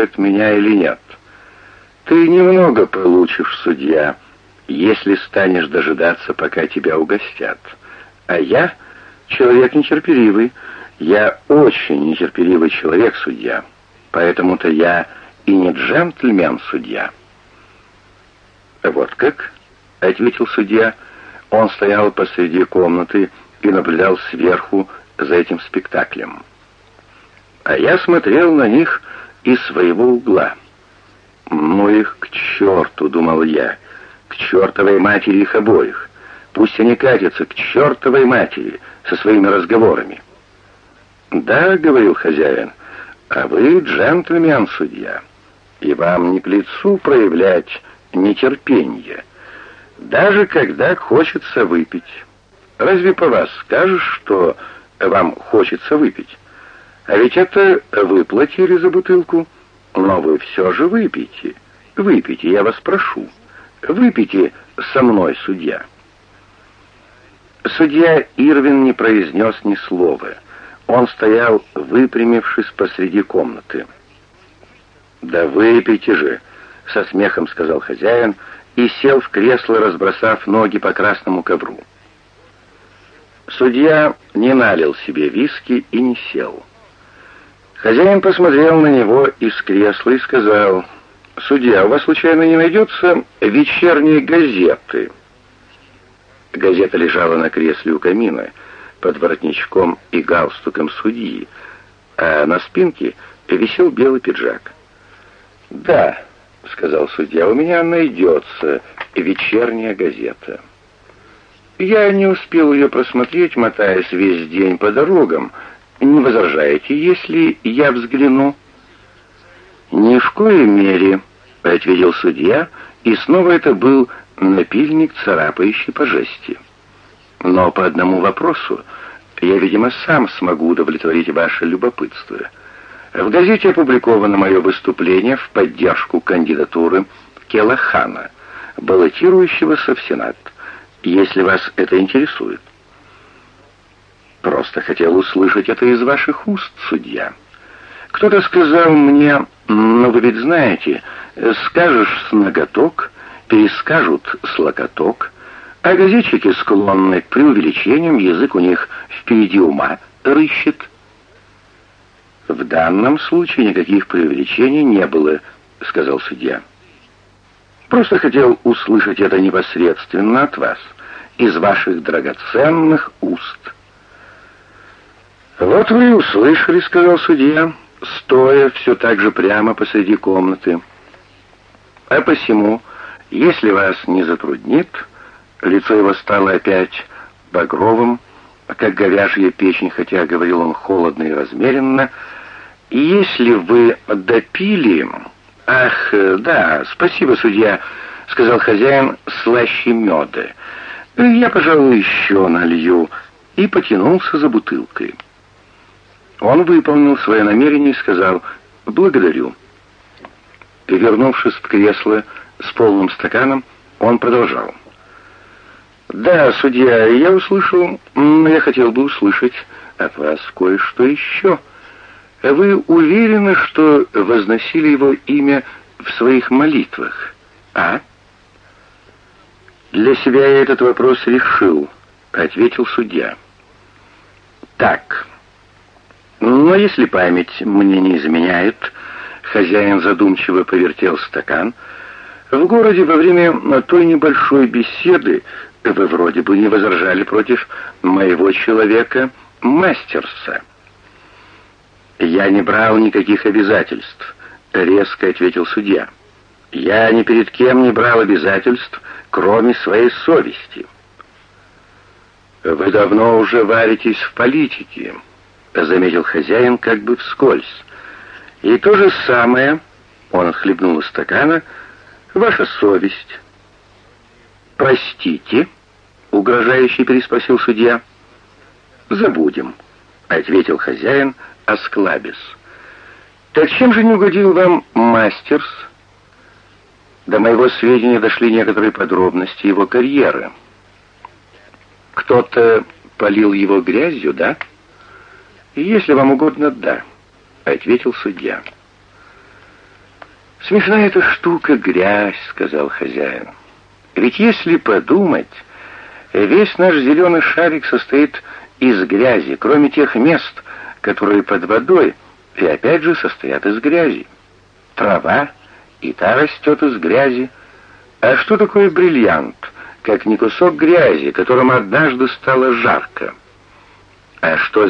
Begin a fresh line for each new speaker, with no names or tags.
угощают меня или нет. Ты немного получишь, судья, если станешь дожидаться, пока тебя угостят. А я человек нетерпеливый. Я очень нетерпеливый человек, судья. Поэтому-то я и не джентльмен, судья. Вот как? ответил судья. Он стоял посреди комнаты и наблюдал сверху за этим спектаклем. А я смотрел на них из своего угла. «Ну их к черту!» — думал я. «К чертовой матери их обоих! Пусть они катятся к чертовой матери со своими разговорами!» «Да», — говорил хозяин, — «а вы джентльмен, судья, и вам не к лицу проявлять нетерпение, даже когда хочется выпить. Разве по вас скажешь, что вам хочется выпить? А ведь это вы платили за бутылку, но вы все же выпейте. Выпейте, я вас прошу. Выпейте со мной, судья». Судья Ирвин не произнес ни слова. Он стоял, выпрямившись посреди комнаты. «Да выпейте же!» — со смехом сказал хозяин и сел в кресло, разбросав ноги по красному ковру. Судья не налил себе виски и не сел. Хозяин посмотрел на него из кресла и сказал, «Судья, у вас случайно не найдется вечерней газеты?» Газета лежала на кресле у камина, под воротничком и галстуком судьи, а на спинке висел белый пиджак. «Да», — сказал судья, — «у меня найдется вечерняя газета». Я не успел ее просмотреть, мотаясь весь день по дорогам. Не возражаете, если я взгляну? Ни в коей мере, ответил судья, и снова это был напильник, царапающий по жести. Но по одному вопросу я, видимо, сам смогу удовлетворить ваше любопытство. В газете опубликовано мое выступление в поддержку кандидатуры Келахана, баллотирующегося в Сенат если вас это интересует. Просто хотел услышать это из ваших уст, судья. Кто-то сказал мне, ну вы ведь знаете, скажешь с ноготок, перескажут с локоток, а газетчики склонны к преувеличениям, язык у них впереди ума рыщет. В данном случае никаких преувеличений не было, сказал судья. Просто хотел услышать это непосредственно от вас, из ваших драгоценных уст. «Вот вы и услышали», — сказал судья, стоя все так же прямо посреди комнаты. «А посему, если вас не затруднит...» Лицо его стало опять багровым, как говяжья печень, хотя говорил он холодно и размеренно. «И если вы допили...» «Ах, да, спасибо, судья», — сказал хозяин слаще меда. «Я, пожалуй, еще налью», и потянулся за бутылкой. Он выполнил свое намерение и сказал «благодарю». Вернувшись в кресло с полным стаканом, он продолжал. «Да, судья, я услышал, но я хотел бы услышать от вас кое-что еще». Вы уверены, что возносили его имя в своих молитвах, а? Для себя я этот вопрос решил, ответил судья. Так. Но если память мне не изменяет, хозяин задумчиво повертел стакан, в городе во время той небольшой беседы вы вроде бы не возражали против моего человека Мастерса. «Я не брал никаких обязательств», — резко ответил судья. «Я ни перед кем не брал обязательств, кроме своей совести». «Вы давно уже варитесь в политике», — заметил хозяин как бы вскользь. «И то же самое», — он отхлебнул из стакана, — «ваша совесть». «Простите», — угрожающе переспросил судья. «Забудем», — ответил хозяин, — осклабис. «Так чем же не угодил вам мастерс?» До моего сведения дошли некоторые подробности его карьеры. Кто-то полил его грязью, да? Если вам угодно, да, ответил судья. «Смешная эта штука — грязь», — сказал хозяин. «Ведь если подумать, весь наш зеленый шарик состоит из грязи, кроме тех мест, которые под водой, и опять же состоят из грязи. Трава и та растет из грязи. А что такое бриллиант, как не кусок грязи, которым однажды стало жарко? А что